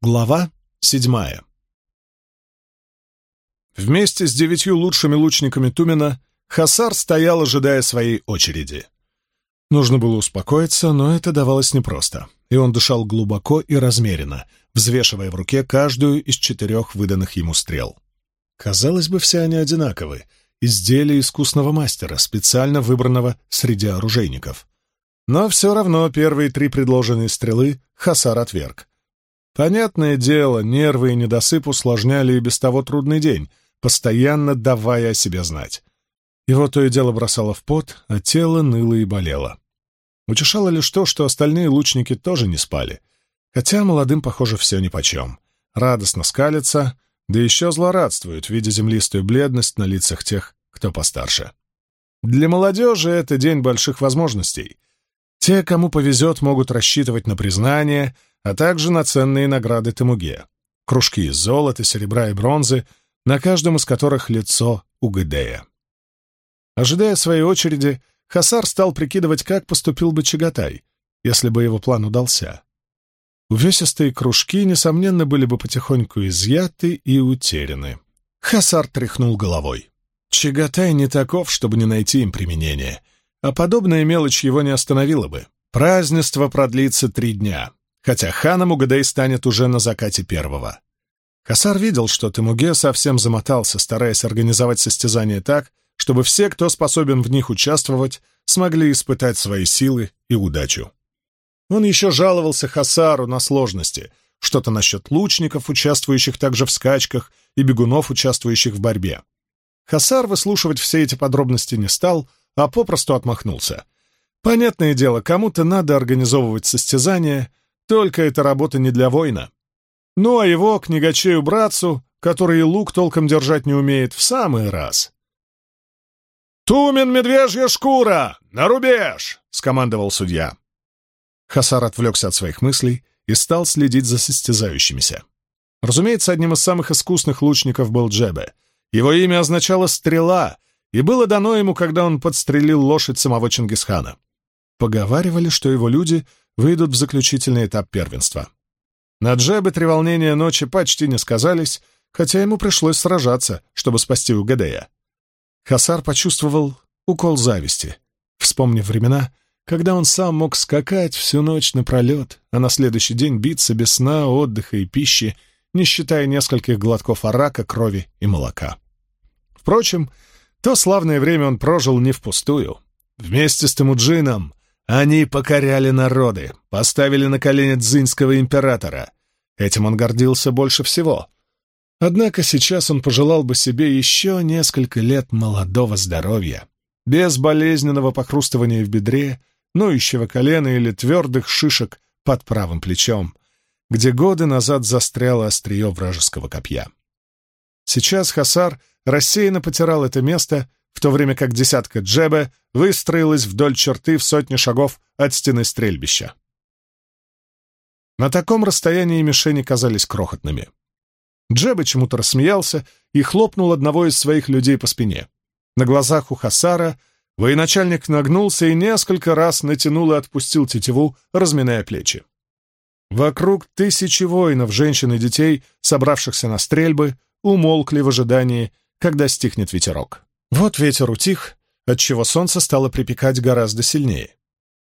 Глава седьмая Вместе с девятью лучшими лучниками Тумена Хасар стоял, ожидая своей очереди. Нужно было успокоиться, но это давалось непросто, и он дышал глубоко и размеренно, взвешивая в руке каждую из четырех выданных ему стрел. Казалось бы, все они одинаковы, изделия искусного мастера, специально выбранного среди оружейников. Но все равно первые три предложенные стрелы Хасар отверг. Понятное дело, нервы и недосып усложняли и без того трудный день, постоянно давая о себе знать. Его то и дело бросало в пот, а тело ныло и болело. Утешало лишь то, что остальные лучники тоже не спали, хотя молодым, похоже, все нипочем. Радостно скалятся, да еще злорадствуют, видя землистую бледность на лицах тех, кто постарше. Для молодежи это день больших возможностей. Те, кому повезет, могут рассчитывать на признание — а также на ценные награды Тамуге. Кружки из золота, серебра и бронзы, на каждом из которых лицо Угадея. Ожидая своей очереди, Хасар стал прикидывать, как поступил бы Чагатай, если бы его план удался. Увесистые кружки, несомненно, были бы потихоньку изъяты и утеряны. Хасар тряхнул головой. Чагатай не таков, чтобы не найти им применение, а подобная мелочь его не остановила бы. Празднество продлится три дня хотя ханом Угадей станет уже на закате первого. Хасар видел, что Темуге совсем замотался, стараясь организовать состязание так, чтобы все, кто способен в них участвовать, смогли испытать свои силы и удачу. Он еще жаловался Хасару на сложности, что-то насчет лучников, участвующих также в скачках, и бегунов, участвующих в борьбе. Хасар выслушивать все эти подробности не стал, а попросту отмахнулся. Понятное дело, кому-то надо организовывать состязания, только эта работа не для воина. Ну а его, книгачею-братцу, который лук толком держать не умеет, в самый раз. «Тумен, медвежья шкура! На рубеж!» — скомандовал судья. Хасар отвлекся от своих мыслей и стал следить за состязающимися. Разумеется, одним из самых искусных лучников был Джебе. Его имя означало «стрела», и было дано ему, когда он подстрелил лошадь самого Чингисхана. Поговаривали, что его люди выйдут в заключительный этап первенства. На Джебе три волнения ночи почти не сказались, хотя ему пришлось сражаться, чтобы спасти Угадея. Хасар почувствовал укол зависти, вспомнив времена, когда он сам мог скакать всю ночь напролет, а на следующий день биться без сна, отдыха и пищи, не считая нескольких глотков арака, крови и молока. Впрочем, то славное время он прожил не впустую. Вместе с Темуджином они покоряли народы, поставили на колени дзинского императора. Этим он гордился больше всего. Однако сейчас он пожелал бы себе еще несколько лет молодого здоровья, без болезненного похрустывания в бедре, ноющего колена или твердых шишек под правым плечом, где годы назад застряло острие вражеского копья. Сейчас Хасар рассеянно потирал это место, в то время как десятка джебе выстроилась вдоль черты в сотни шагов от стены стрельбища. На таком расстоянии мишени казались крохотными. Джебе чему-то рассмеялся и хлопнул одного из своих людей по спине. На глазах у Хасара военачальник нагнулся и несколько раз натянул и отпустил тетиву, разминая плечи. Вокруг тысячи воинов, женщин и детей, собравшихся на стрельбы, умолкли в ожидании, когда стихнет ветерок. Вот ветер утих, отчего солнце стало припекать гораздо сильнее.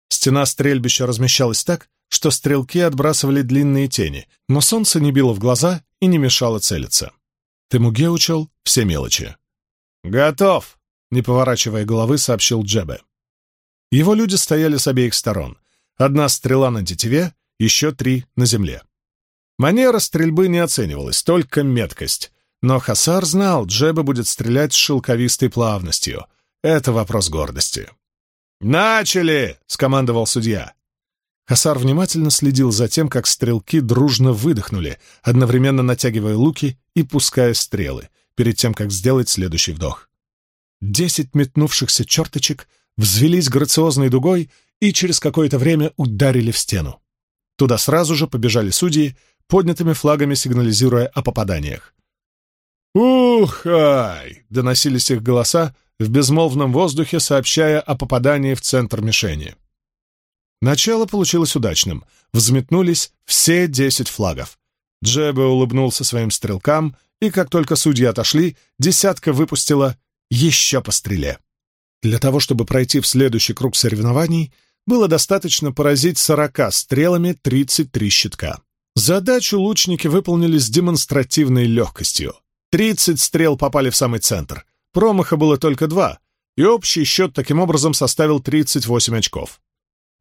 Стена стрельбища размещалась так, что стрелки отбрасывали длинные тени, но солнце не било в глаза и не мешало целиться. Темуге учел все мелочи. «Готов!» — не поворачивая головы, сообщил Джебе. Его люди стояли с обеих сторон. Одна стрела на тетиве, еще три на земле. Манера стрельбы не оценивалась, только меткость. Но Хасар знал, Джеба будет стрелять с шелковистой плавностью. Это вопрос гордости. «Начали!» — скомандовал судья. Хасар внимательно следил за тем, как стрелки дружно выдохнули, одновременно натягивая луки и пуская стрелы, перед тем, как сделать следующий вдох. Десять метнувшихся черточек взвелись грациозной дугой и через какое-то время ударили в стену. Туда сразу же побежали судьи, поднятыми флагами сигнализируя о попаданиях. «Ухай!» — доносились их голоса в безмолвном воздухе, сообщая о попадании в центр мишени. Начало получилось удачным. Взметнулись все десять флагов. Джебе улыбнулся своим стрелкам, и как только судьи отошли, десятка выпустила еще по стреле. Для того, чтобы пройти в следующий круг соревнований, было достаточно поразить сорока стрелами 33 щитка. Задачу лучники выполнили с демонстративной легкостью. 30 стрел попали в самый центр. Промаха было только два, и общий счет таким образом составил 38 очков.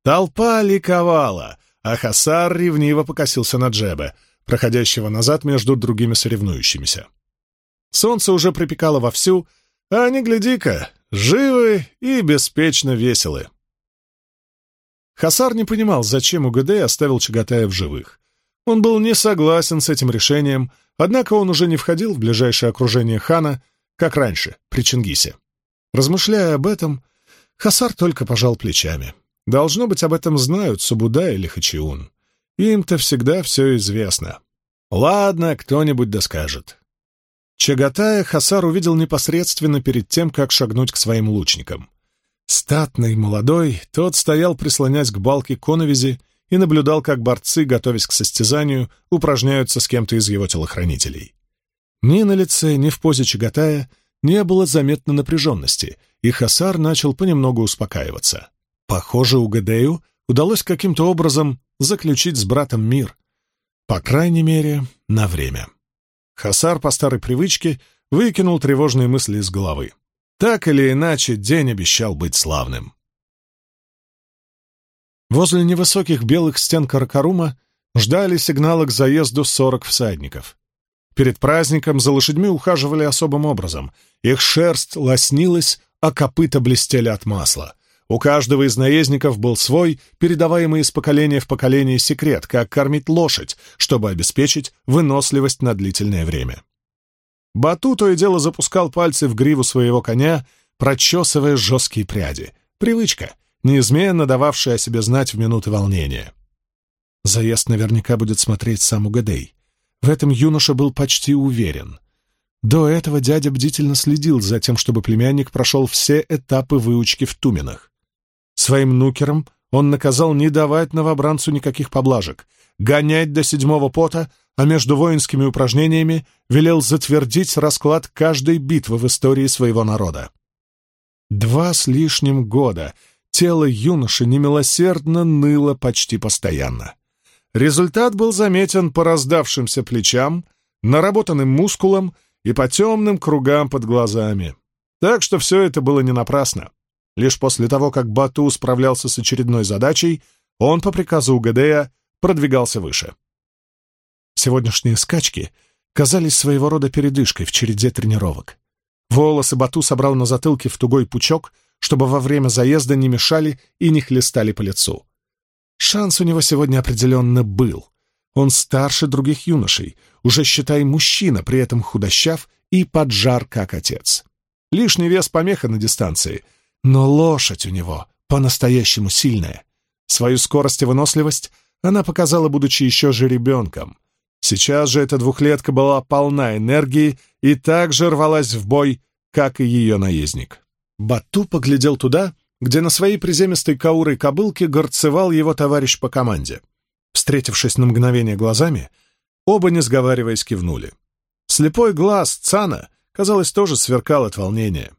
Толпа ликовала, а Хасар ревниво покосился на Джебе, проходящего назад между другими соревнующимися. Солнце уже припекало вовсю, а они, гляди-ка, живы и беспечно веселы. Хасар не понимал, зачем УГД оставил Чагатая в живых. Он был не согласен с этим решением, однако он уже не входил в ближайшее окружение хана, как раньше, при Чингисе. Размышляя об этом, Хасар только пожал плечами. Должно быть, об этом знают Субуда или Хачиун. Им-то всегда все известно. Ладно, кто-нибудь доскажет. Чагатая Хасар увидел непосредственно перед тем, как шагнуть к своим лучникам. Статный, молодой, тот стоял, прислонясь к балке коновизи, и наблюдал, как борцы, готовясь к состязанию, упражняются с кем-то из его телохранителей. Ни на лице, ни в позе Чагатая не было заметно напряженности, и Хасар начал понемногу успокаиваться. Похоже, у Гадею удалось каким-то образом заключить с братом мир. По крайней мере, на время. Хасар по старой привычке выкинул тревожные мысли из головы. Так или иначе, день обещал быть славным. Возле невысоких белых стен Каракарума ждали сигнала к заезду сорок всадников. Перед праздником за лошадьми ухаживали особым образом. Их шерсть лоснилась, а копыта блестели от масла. У каждого из наездников был свой, передаваемый из поколения в поколение секрет, как кормить лошадь, чтобы обеспечить выносливость на длительное время. Бату то и дело запускал пальцы в гриву своего коня, прочесывая жесткие пряди. Привычка, неизменно дававшая о себе знать в минуты волнения. Заезд наверняка будет смотреть сам Угадей. В этом юноша был почти уверен. До этого дядя бдительно следил за тем, чтобы племянник прошел все этапы выучки в Туменах. Своим нукерам он наказал не давать новобранцу никаких поблажек, гонять до седьмого пота, а между воинскими упражнениями велел затвердить расклад каждой битвы в истории своего народа. Два с лишним года тело юноши немилосердно ныло почти постоянно. Результат был заметен по раздавшимся плечам, наработанным мускулам и по темным кругам под глазами. Так что все это было не напрасно. Лишь после того, как Бату справлялся с очередной задачей, он по приказу Угадея продвигался выше. Сегодняшние скачки казались своего рода передышкой в череде тренировок. Волосы Бату собрал на затылке в тугой пучок, чтобы во время заезда не мешали и не хлестали по лицу. Шанс у него сегодня определенно был. Он старше других юношей, уже считай мужчина, при этом худощав и поджар, как отец. Лишний вес помеха на дистанции — но лошадь у него по-настоящему сильная. Свою скорость и выносливость она показала, будучи еще же ребенком. Сейчас же эта двухлетка была полна энергии и так же рвалась в бой, как и ее наездник. Бату поглядел туда, где на своей приземистой каурой кобылке горцевал его товарищ по команде. Встретившись на мгновение глазами, оба, не сговариваясь, кивнули. Слепой глаз Цана, казалось, тоже сверкал от волнения.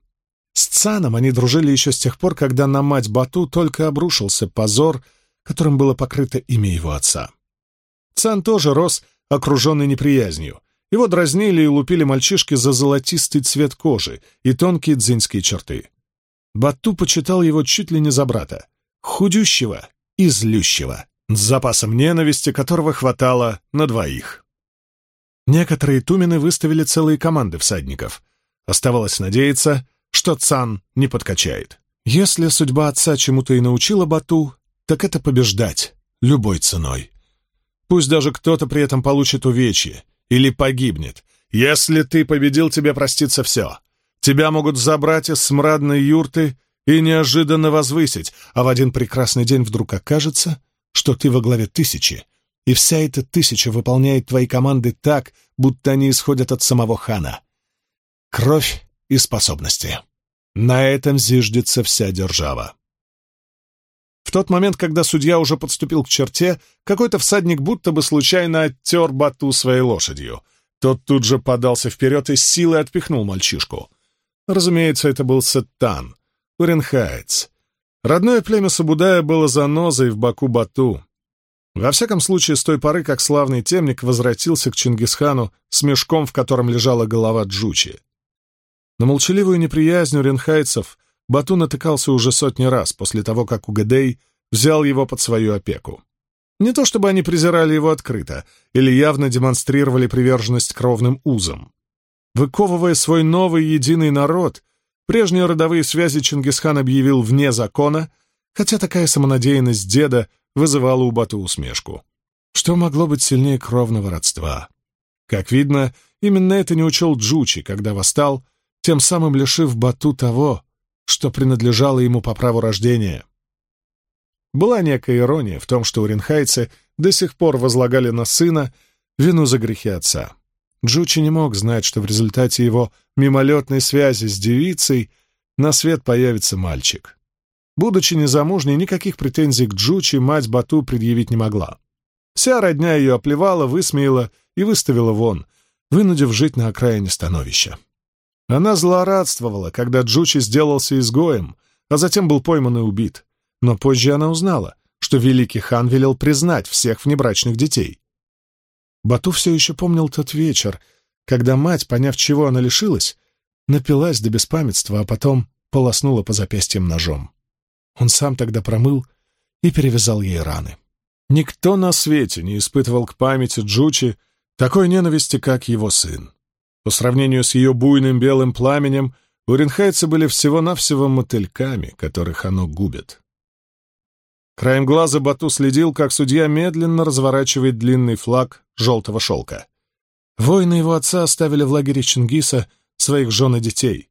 С Цаном они дружили еще с тех пор, когда на мать Бату только обрушился позор, которым было покрыто имя его отца. Цан тоже рос, окруженный неприязнью. Его дразнили и лупили мальчишки за золотистый цвет кожи и тонкие дзиньские черты. Бату почитал его чуть ли не за брата, худющего и злющего, с запасом ненависти, которого хватало на двоих. Некоторые тумены выставили целые команды всадников. Оставалось надеяться, что Цан не подкачает. Если судьба отца чему-то и научила Бату, так это побеждать любой ценой. Пусть даже кто-то при этом получит увечье или погибнет. Если ты победил, тебе простится все. Тебя могут забрать из смрадной юрты и неожиданно возвысить, а в один прекрасный день вдруг окажется, что ты во главе тысячи, и вся эта тысяча выполняет твои команды так, будто они исходят от самого хана. Кровь и способности. На этом зиждется вся держава. В тот момент, когда судья уже подступил к черте, какой-то всадник будто бы случайно оттер Бату своей лошадью. Тот тут же подался вперед и с силой отпихнул мальчишку. Разумеется, это был Сеттан, Уренхаец. Родное племя Сабудая было занозой в боку Бату. Во всяком случае, с той поры, как славный темник возвратился к Чингисхану с мешком, в котором лежала голова Джучи. На молчаливую неприязнь уренхайцев Бату натыкался уже сотни раз после того, как Угадей взял его под свою опеку. Не то чтобы они презирали его открыто или явно демонстрировали приверженность кровным узам. Выковывая свой новый единый народ, прежние родовые связи Чингисхан объявил вне закона, хотя такая самонадеянность деда вызывала у Бату усмешку. Что могло быть сильнее кровного родства? Как видно, именно это не учел Джучи, когда восстал, тем самым лишив Бату того, что принадлежало ему по праву рождения. Была некая ирония в том, что уренхайцы до сих пор возлагали на сына вину за грехи отца. Джучи не мог знать, что в результате его мимолетной связи с девицей на свет появится мальчик. Будучи незамужней, никаких претензий к Джучи мать Бату предъявить не могла. Вся родня ее оплевала, высмеяла и выставила вон, вынудив жить на окраине становища. Она злорадствовала, когда Джучи сделался изгоем, а затем был пойман и убит. Но позже она узнала, что великий хан велел признать всех внебрачных детей. Бату все еще помнил тот вечер, когда мать, поняв, чего она лишилась, напилась до беспамятства, а потом полоснула по запястьям ножом. Он сам тогда промыл и перевязал ей раны. Никто на свете не испытывал к памяти Джучи такой ненависти, как его сын. По сравнению с ее буйным белым пламенем, уренхайцы были всего-навсего мотыльками, которых оно губит. Краем глаза Бату следил, как судья медленно разворачивает длинный флаг желтого шелка. Воины его отца оставили в лагере Чингиса своих жен и детей.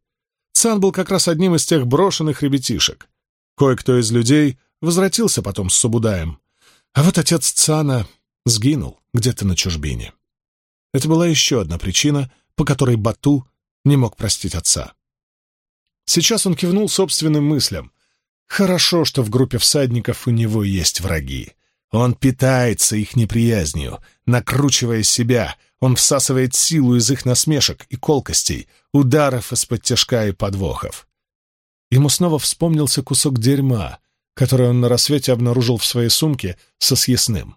Цан был как раз одним из тех брошенных ребятишек. Кое-кто из людей возвратился потом с Субудаем, а вот отец Цана сгинул где-то на чужбине. Это была еще одна причина, по которой Бату не мог простить отца. Сейчас он кивнул собственным мыслям. Хорошо, что в группе всадников у него есть враги. Он питается их неприязнью, накручивая себя, он всасывает силу из их насмешек и колкостей, ударов из-под тяжка и подвохов. Ему снова вспомнился кусок дерьма, который он на рассвете обнаружил в своей сумке со съестным.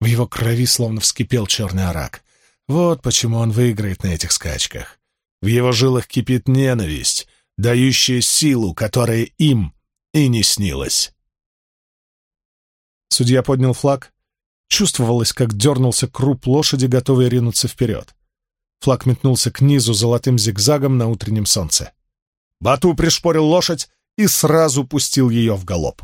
В его крови словно вскипел черный арак. Вот почему он выиграет на этих скачках. В его жилах кипит ненависть, дающая силу, которая им и не снилась. Судья поднял флаг. Чувствовалось, как дернулся круп лошади, готовый ринуться вперед. Флаг метнулся к низу золотым зигзагом на утреннем солнце. Бату пришпорил лошадь и сразу пустил ее в галоп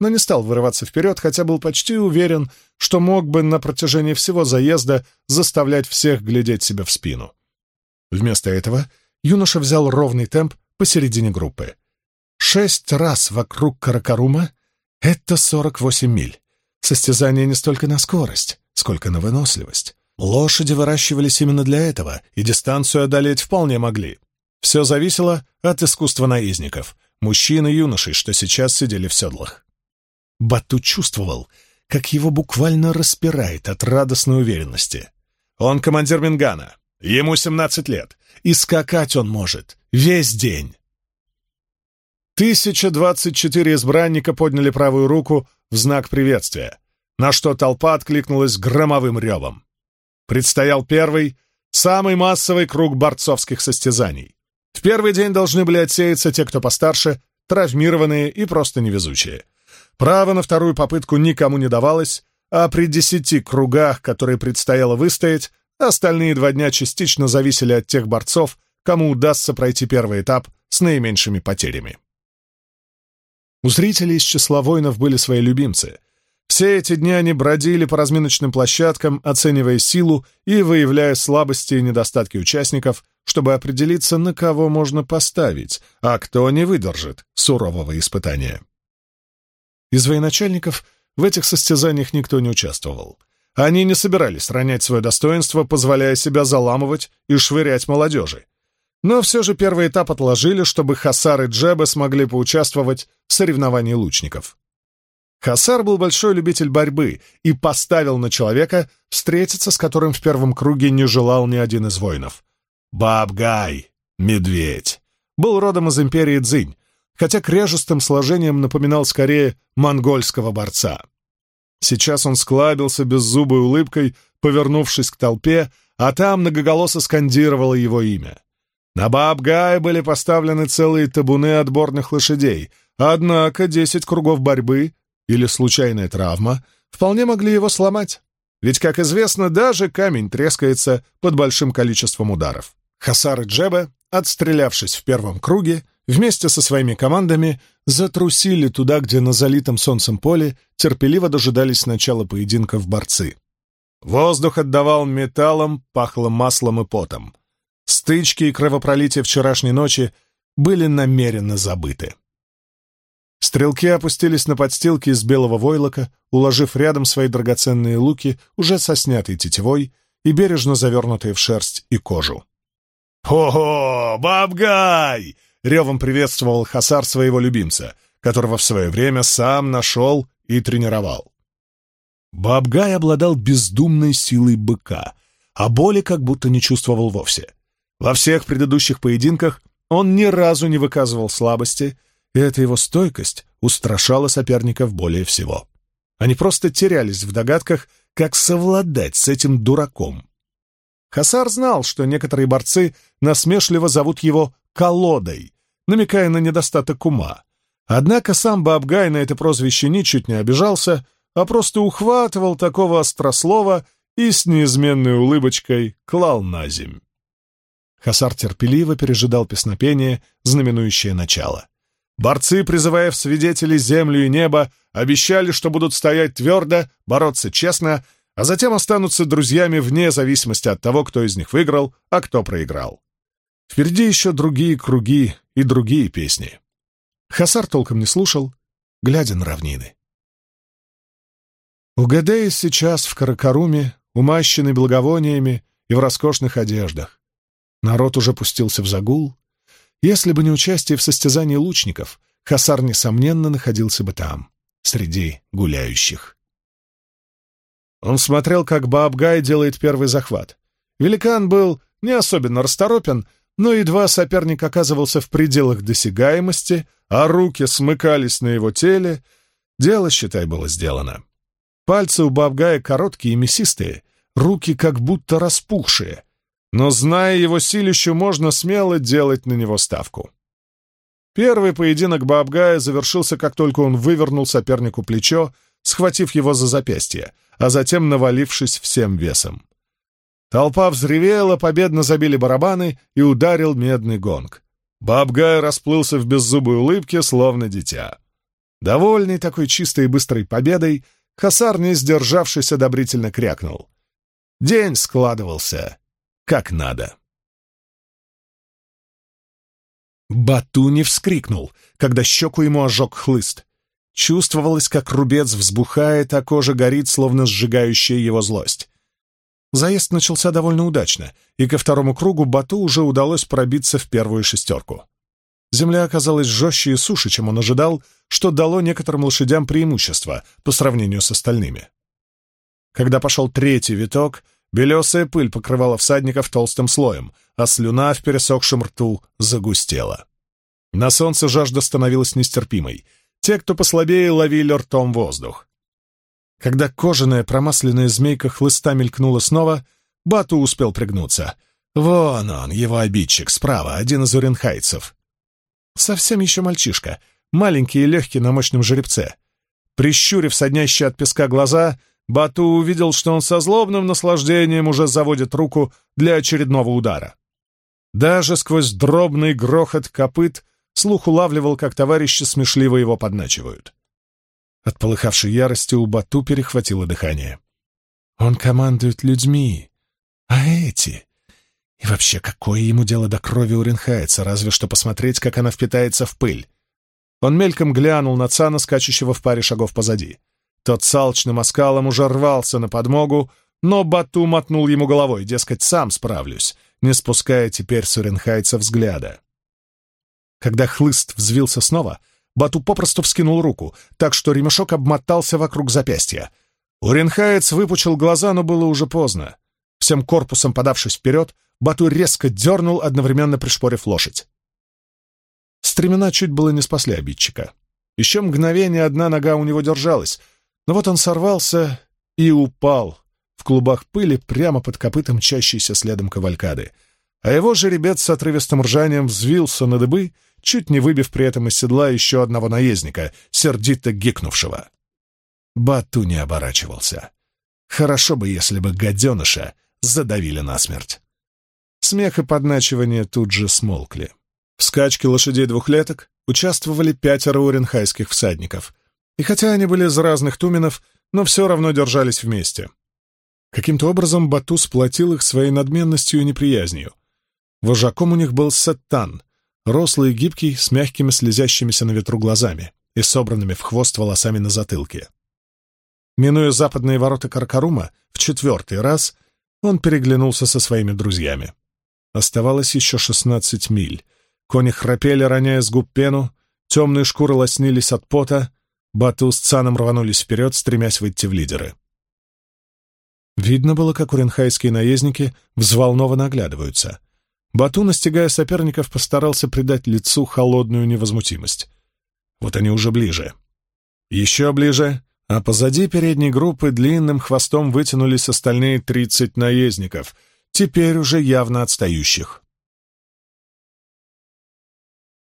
но не стал вырываться вперед, хотя был почти уверен, что мог бы на протяжении всего заезда заставлять всех глядеть себе в спину. Вместо этого юноша взял ровный темп посередине группы. Шесть раз вокруг Каракарума — это сорок восемь миль. Состязание не столько на скорость, сколько на выносливость. Лошади выращивались именно для этого, и дистанцию одолеть вполне могли. Все зависело от искусства наездников, мужчин и юношей, что сейчас сидели в седлах. Бату чувствовал, как его буквально распирает от радостной уверенности. Он командир Мингана, ему 17 лет, и скакать он может весь день. 1024 избранника подняли правую руку в знак приветствия, на что толпа откликнулась громовым ревом. Предстоял первый, самый массовый круг борцовских состязаний. В первый день должны были отсеяться те, кто постарше, травмированные и просто невезучие. Право на вторую попытку никому не давалось, а при десяти кругах, которые предстояло выстоять, остальные два дня частично зависели от тех борцов, кому удастся пройти первый этап с наименьшими потерями. У зрителей из числа воинов были свои любимцы. Все эти дни они бродили по разминочным площадкам, оценивая силу и выявляя слабости и недостатки участников, чтобы определиться, на кого можно поставить, а кто не выдержит сурового испытания. Из военачальников в этих состязаниях никто не участвовал. Они не собирались ронять свое достоинство, позволяя себя заламывать и швырять молодежи. Но все же первый этап отложили, чтобы Хасар и Джеба смогли поучаствовать в соревновании лучников. Хасар был большой любитель борьбы и поставил на человека, встретиться с которым в первом круге не желал ни один из воинов. Бабгай, медведь, был родом из империи Цзинь, хотя кряжестым сложением напоминал скорее монгольского борца. Сейчас он склабился беззубой улыбкой, повернувшись к толпе, а там многоголосо скандировало его имя. На Баабгае были поставлены целые табуны отборных лошадей, однако десять кругов борьбы или случайная травма вполне могли его сломать. Ведь, как известно, даже камень трескается под большим количеством ударов. Хасар и Джеба, отстрелявшись в первом круге, вместе со своими командами затрусили туда, где на залитом солнцем поле терпеливо дожидались начала поединков борцы. Воздух отдавал металлом, пахло маслом и потом. Стычки и кровопролитие вчерашней ночи были намеренно забыты. Стрелки опустились на подстилки из белого войлока, уложив рядом свои драгоценные луки, уже со снятой тетивой и бережно завернутые в шерсть и кожу. «Ого, Бабгай!» — ревом приветствовал Хасар своего любимца, которого в свое время сам нашел и тренировал. Бабгай обладал бездумной силой быка, а боли как будто не чувствовал вовсе. Во всех предыдущих поединках он ни разу не выказывал слабости, и эта его стойкость устрашала соперников более всего. Они просто терялись в догадках, как совладать с этим дураком. Хасар знал, что некоторые борцы насмешливо зовут его «колодой», намекая на недостаток ума. Однако сам Бабгай на это прозвище ничуть не обижался, а просто ухватывал такого острослова и с неизменной улыбочкой клал на земь. Хасар терпеливо пережидал песнопение, знаменующее начало. Борцы, призывая в свидетели землю и небо, обещали, что будут стоять твердо, бороться честно, а затем останутся друзьями вне зависимости от того, кто из них выиграл, а кто проиграл. Впереди еще другие круги и другие песни. Хасар толком не слушал, глядя на равнины. Угадей сейчас в Каракаруме, умащенный благовониями и в роскошных одеждах. Народ уже пустился в загул. Если бы не участие в состязании лучников, Хасар, несомненно, находился бы там, среди гуляющих. Он смотрел, как Баабгай делает первый захват. Великан был не особенно расторопен, но едва соперник оказывался в пределах досягаемости, а руки смыкались на его теле, дело, считай, было сделано. Пальцы у Бабгая короткие и мясистые, руки как будто распухшие, но, зная его силищу, можно смело делать на него ставку. Первый поединок Бабгая завершился, как только он вывернул сопернику плечо, схватив его за запястье, а затем навалившись всем весом. Толпа взревела, победно забили барабаны и ударил медный гонг. Бабгай расплылся в беззубой улыбке, словно дитя. Довольный такой чистой и быстрой победой, Хасар, не сдержавшись, одобрительно крякнул. День складывался как надо. Бату не вскрикнул, когда щеку ему ожег хлыст. Чувствовалось, как рубец взбухает, а кожа горит, словно сжигающая его злость. Заезд начался довольно удачно, и ко второму кругу Бату уже удалось пробиться в первую шестерку. Земля оказалась жестче и суше, чем он ожидал, что дало некоторым лошадям преимущество по сравнению с остальными. Когда пошел третий виток, белесая пыль покрывала всадников толстым слоем, а слюна в пересохшем рту загустела. На солнце жажда становилась нестерпимой. Те, кто послабее, ловили ртом воздух. Когда кожаная промасленная змейка хлыста мелькнула снова, Бату успел пригнуться. Вон он, его обидчик, справа, один из уренхайцев. Совсем еще мальчишка, маленький и легкий на мощном жеребце. Прищурив соднящие от песка глаза, Бату увидел, что он со злобным наслаждением уже заводит руку для очередного удара. Даже сквозь дробный грохот копыт слух улавливал, как товарищи смешливо его подначивают. От полыхавшей ярости у Бату перехватило дыхание. Он командует людьми, а эти и вообще, какое ему дело до крови Уренхайца, разве что посмотреть, как она впитается в пыль? Он мельком глянул на Цана, скачущего в паре шагов позади. Тот с алчным оскалом уже рвался на подмогу, но Бату мотнул ему головой, дескать, сам справлюсь, не спуская теперь с Уренхайца взгляда. Когда хлыст взвился снова, Бату попросту вскинул руку, так что ремешок обмотался вокруг запястья. Уренхаец выпучил глаза, но было уже поздно. Всем корпусом подавшись вперед, Бату резко дернул, одновременно пришпорив лошадь. Стремена чуть было не спасли обидчика. Еще мгновение одна нога у него держалась, но вот он сорвался и упал в клубах пыли прямо под копытом чащейся следом кавалькады, а его жеребец с отрывистым ржанием взвился на дыбы, чуть не выбив при этом из седла еще одного наездника, сердито гикнувшего. Бату не оборачивался. Хорошо бы, если бы гаденыша задавили насмерть. Смех и подначивание тут же смолкли. В скачке лошадей двухлеток участвовали пятеро уренхайских всадников, и хотя они были из разных туменов, но все равно держались вместе. Каким-то образом Бату сплотил их своей надменностью и неприязнью. Вожаком у них был Сеттан, рослый и гибкий, с мягкими слезящимися на ветру глазами и собранными в хвост волосами на затылке. Минуя западные ворота Каркарума, в четвертый раз он переглянулся со своими друзьями. Оставалось еще шестнадцать миль. Кони храпели, роняя с губ пену, темные шкуры лоснились от пота, Бату с Цаном рванулись вперед, стремясь выйти в лидеры. Видно было, как уренхайские наездники взволнованно оглядываются. Бату, настигая соперников, постарался придать лицу холодную невозмутимость. Вот они уже ближе. Еще ближе, а позади передней группы длинным хвостом вытянулись остальные тридцать наездников, теперь уже явно отстающих.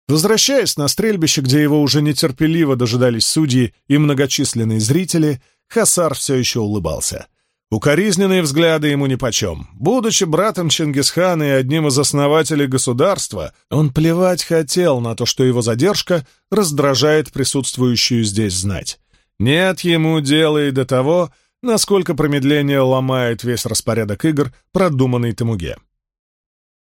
Возвращаясь на стрельбище, где его уже нетерпеливо дожидались судьи и многочисленные зрители, Хасар все еще улыбался. Укоризненные взгляды ему нипочем. Будучи братом Чингисхана и одним из основателей государства, он плевать хотел на то, что его задержка раздражает присутствующую здесь знать. Нет ему дела и до того, насколько промедление ломает весь распорядок игр, продуманный Тамуге.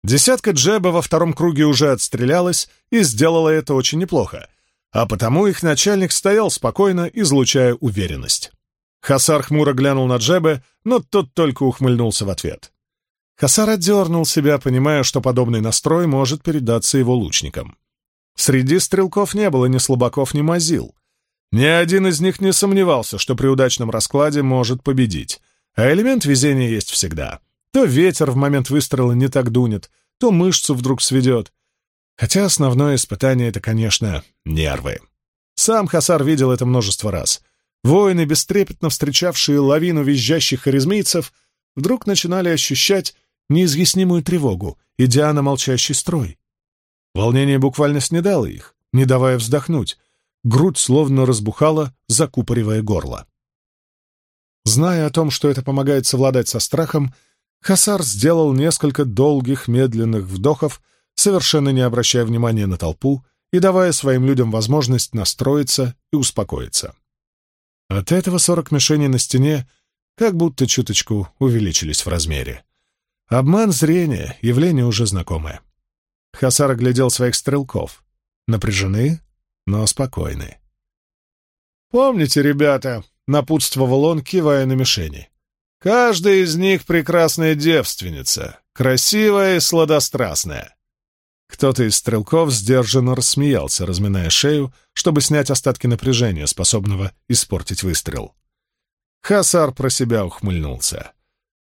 Десятка джеба во втором круге уже отстрелялась и сделала это очень неплохо, а потому их начальник стоял спокойно, излучая уверенность. Хасар хмуро глянул на Джебе, но тот только ухмыльнулся в ответ. Хасар отдернул себя, понимая, что подобный настрой может передаться его лучникам. Среди стрелков не было ни слабаков, ни мазил. Ни один из них не сомневался, что при удачном раскладе может победить. А элемент везения есть всегда. То ветер в момент выстрела не так дунет, то мышцу вдруг сведет. Хотя основное испытание — это, конечно, нервы. Сам Хасар видел это множество раз. Воины, бестрепетно встречавшие лавину визжащих харизмийцев, вдруг начинали ощущать неизъяснимую тревогу, идя на молчащий строй. Волнение буквально снедало их, не давая вздохнуть, грудь словно разбухала, закупоривая горло. Зная о том, что это помогает совладать со страхом, Хасар сделал несколько долгих медленных вдохов, совершенно не обращая внимания на толпу и давая своим людям возможность настроиться и успокоиться. От этого сорок мишеней на стене как будто чуточку увеличились в размере. Обман зрения — явление уже знакомое. Хасар оглядел своих стрелков. Напряжены, но спокойны. «Помните, ребята», — напутствовал он, кивая на мишени. «Каждая из них прекрасная девственница, красивая и сладострастная». Кто-то из стрелков сдержанно рассмеялся, разминая шею, чтобы снять остатки напряжения, способного испортить выстрел. Хасар про себя ухмыльнулся.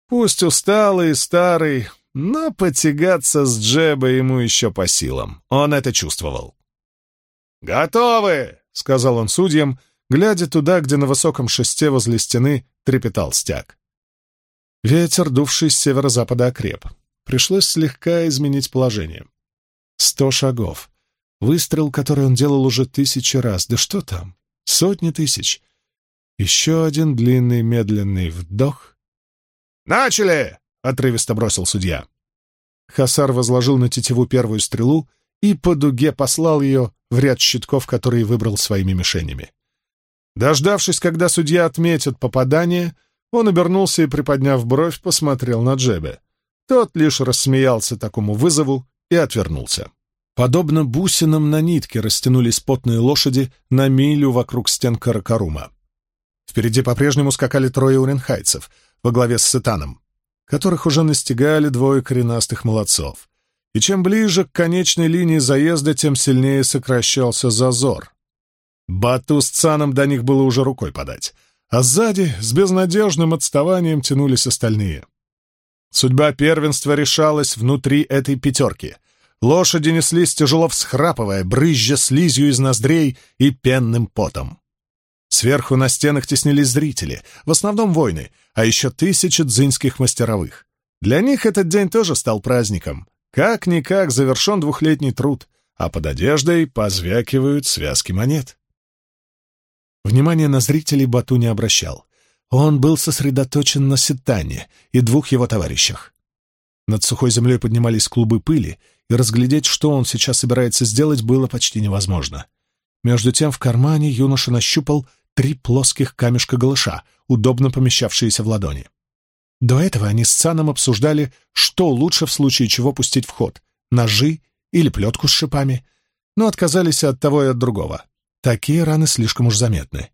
Пусть усталый и старый, но потягаться с Джеба ему еще по силам. Он это чувствовал. «Готовы!» — сказал он судьям, глядя туда, где на высоком шесте возле стены трепетал стяг. Ветер, дувший с северо-запада, окреп. Пришлось слегка изменить положение. Сто шагов. Выстрел, который он делал уже тысячи раз. Да что там? Сотни тысяч. Еще один длинный медленный вдох. «Начали!» — отрывисто бросил судья. Хасар возложил на тетиву первую стрелу и по дуге послал ее в ряд щитков, которые выбрал своими мишенями. Дождавшись, когда судья отметит попадание, он обернулся и, приподняв бровь, посмотрел на Джебе. Тот лишь рассмеялся такому вызову и отвернулся. Подобно бусинам на нитке растянулись потные лошади на милю вокруг стен Каракарума. Впереди по-прежнему скакали трое уренхайцев во главе с Сетаном, которых уже настигали двое коренастых молодцов и чем ближе к конечной линии заезда, тем сильнее сокращался зазор. Бату с Цаном до них было уже рукой подать, а сзади с безнадежным отставанием тянулись остальные. Судьба первенства решалась внутри этой пятерки. Лошади неслись тяжело всхрапывая, брызжа слизью из ноздрей и пенным потом. Сверху на стенах теснились зрители, в основном воины, а еще тысячи дзинских мастеровых. Для них этот день тоже стал праздником. Как-никак завершен двухлетний труд, а под одеждой позвякивают связки монет. Внимание на зрителей Бату не обращал. Он был сосредоточен на Ситане и двух его товарищах. Над сухой землей поднимались клубы пыли, и разглядеть, что он сейчас собирается сделать, было почти невозможно. Между тем в кармане юноша нащупал три плоских камешка голыша, удобно помещавшиеся в ладони. До этого они с Цаном обсуждали, что лучше в случае чего пустить в ход — ножи или плетку с шипами, но отказались от того и от другого. Такие раны слишком уж заметны.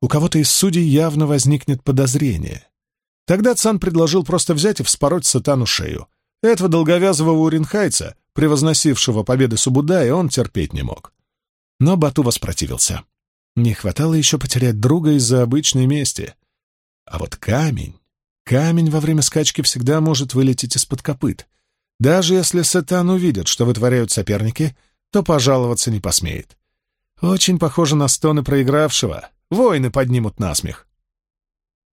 У кого-то из судей явно возникнет подозрение. Тогда Цан предложил просто взять и вспороть Сатану шею. Этого долговязого уринхайца, превозносившего победы Субудая, он терпеть не мог. Но Бату воспротивился. Не хватало еще потерять друга из-за обычной мести. А вот камень... Камень во время скачки всегда может вылететь из-под копыт. Даже если Сатан увидит, что вытворяют соперники, то пожаловаться не посмеет. Очень похоже на стоны проигравшего. Воины поднимут насмех.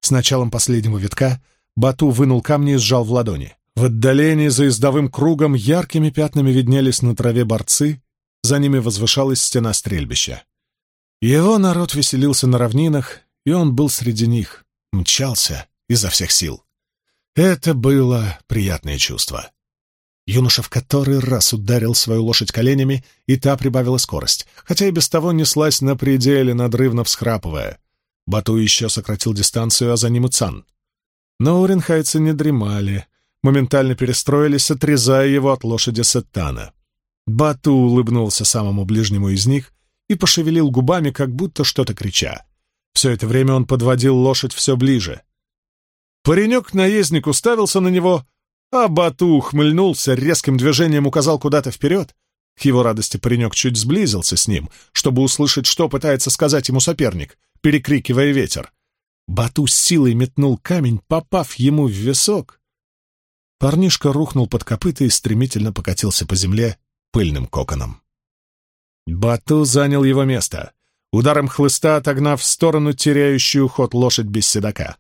С началом последнего витка Бату вынул камни и сжал в ладони. В отдалении за издовым кругом яркими пятнами виднелись на траве борцы, за ними возвышалась стена стрельбища. Его народ веселился на равнинах, и он был среди них, мчался изо всех сил. Это было приятное чувство. Юноша в который раз ударил свою лошадь коленями, и та прибавила скорость, хотя и без того неслась на пределе, надрывно всхрапывая. Бату еще сократил дистанцию, а за ним и Цан. Но уренхайцы не дремали, моментально перестроились, отрезая его от лошади Сеттана. Бату улыбнулся самому ближнему из них и пошевелил губами, как будто что-то крича. Все это время он подводил лошадь все ближе. Паренек-наездник уставился на него, а Бату ухмыльнулся, резким движением указал куда-то вперед. К его радости паренек чуть сблизился с ним, чтобы услышать, что пытается сказать ему соперник, перекрикивая ветер. Бату с силой метнул камень, попав ему в висок. Парнишка рухнул под копыта и стремительно покатился по земле пыльным коконом. Бату занял его место, ударом хлыста отогнав в сторону теряющую ход лошадь без седока.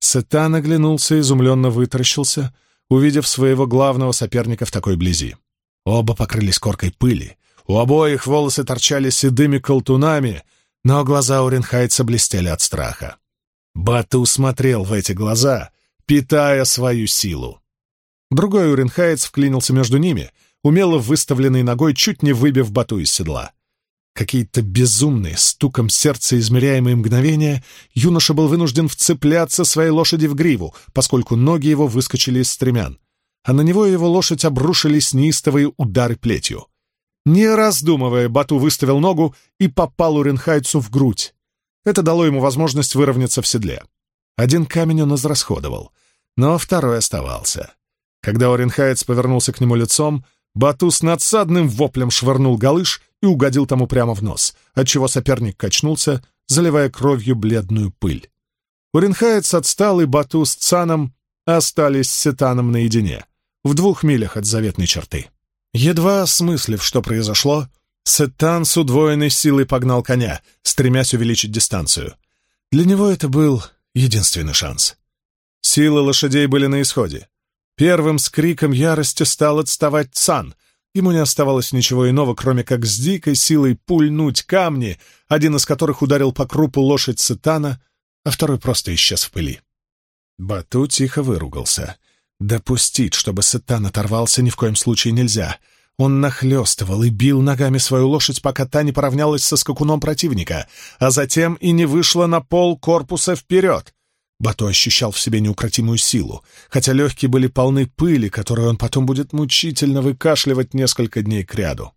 Сетан оглянулся, изумленно вытаращился — увидев своего главного соперника в такой близи. Оба покрылись коркой пыли, у обоих волосы торчали седыми колтунами, но глаза у Ренхайца блестели от страха. Бату смотрел в эти глаза, питая свою силу. Другой Уренхаец вклинился между ними, умело выставленной ногой, чуть не выбив Бату из седла. Какие-то безумные, стуком сердца измеряемые мгновения, юноша был вынужден вцепляться своей лошади в гриву, поскольку ноги его выскочили из стремян, а на него и его лошадь обрушились неистовые удары плетью. Не раздумывая, Бату выставил ногу и попал Уренхайцу в грудь. Это дало ему возможность выровняться в седле. Один камень он израсходовал, но второй оставался. Когда Оренхайц повернулся к нему лицом, Бату с надсадным воплем швырнул галыш и угодил тому прямо в нос, отчего соперник качнулся, заливая кровью бледную пыль. Уренхаец отстал, и Бату с Цаном остались с Сетаном наедине, в двух милях от заветной черты. Едва осмыслив, что произошло, Сетан с удвоенной силой погнал коня, стремясь увеличить дистанцию. Для него это был единственный шанс. Силы лошадей были на исходе. Первым с криком ярости стал отставать Цан — Ему не оставалось ничего иного, кроме как с дикой силой пульнуть камни, один из которых ударил по крупу лошадь Сатана, а второй просто исчез в пыли. Бату тихо выругался. Допустить, чтобы Сатан оторвался, ни в коем случае нельзя. Он нахлестывал и бил ногами свою лошадь, пока та не поравнялась со скакуном противника, а затем и не вышла на пол корпуса вперед. Бато ощущал в себе неукротимую силу, хотя легкие были полны пыли, которую он потом будет мучительно выкашливать несколько дней кряду.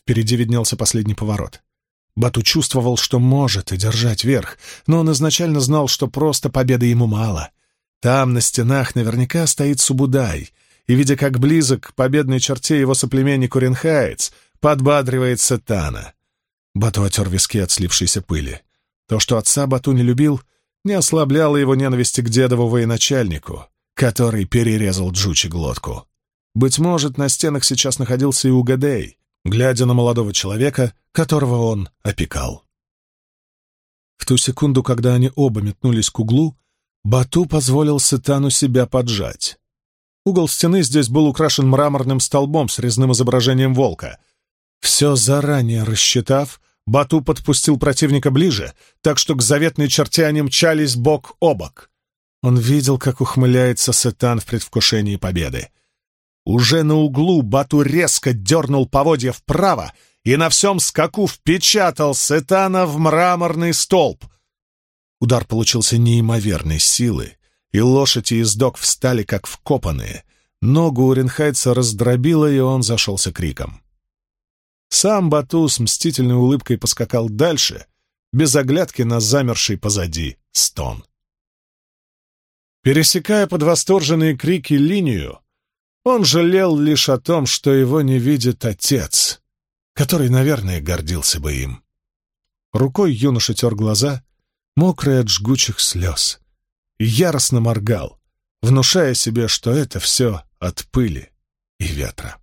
Впереди виднелся последний поворот. Бату чувствовал, что может и держать верх, но он изначально знал, что просто победы ему мало. Там, на стенах, наверняка стоит Субудай, и, видя, как близок к победной черте его соплеменник Уренхаец, подбадривает Сатана. Бату отер виски от слившейся пыли. То, что отца Бату не любил, не ослабляло его ненависти к дедову военачальнику, который перерезал Джучи глотку. Быть может, на стенах сейчас находился и Угадей, глядя на молодого человека, которого он опекал. В ту секунду, когда они оба метнулись к углу, Бату позволил Сетану себя поджать. Угол стены здесь был украшен мраморным столбом с резным изображением волка. Все заранее рассчитав, Бату подпустил противника ближе, так что к заветной черте они мчались бок о бок. Он видел, как ухмыляется Сетан в предвкушении победы. Уже на углу Бату резко дернул поводья вправо и на всем скаку впечатал Сетана в мраморный столб. Удар получился неимоверной силы, и лошадь и издок встали как вкопанные. Ногу у Ренхайца раздробило, и он зашелся криком. Сам Бату с мстительной улыбкой поскакал дальше, без оглядки на замерший позади стон. Пересекая под восторженные крики линию, он жалел лишь о том, что его не видит отец, который, наверное, гордился бы им. Рукой юноша тер глаза, мокрые от жгучих слез, и яростно моргал, внушая себе, что это все от пыли и ветра.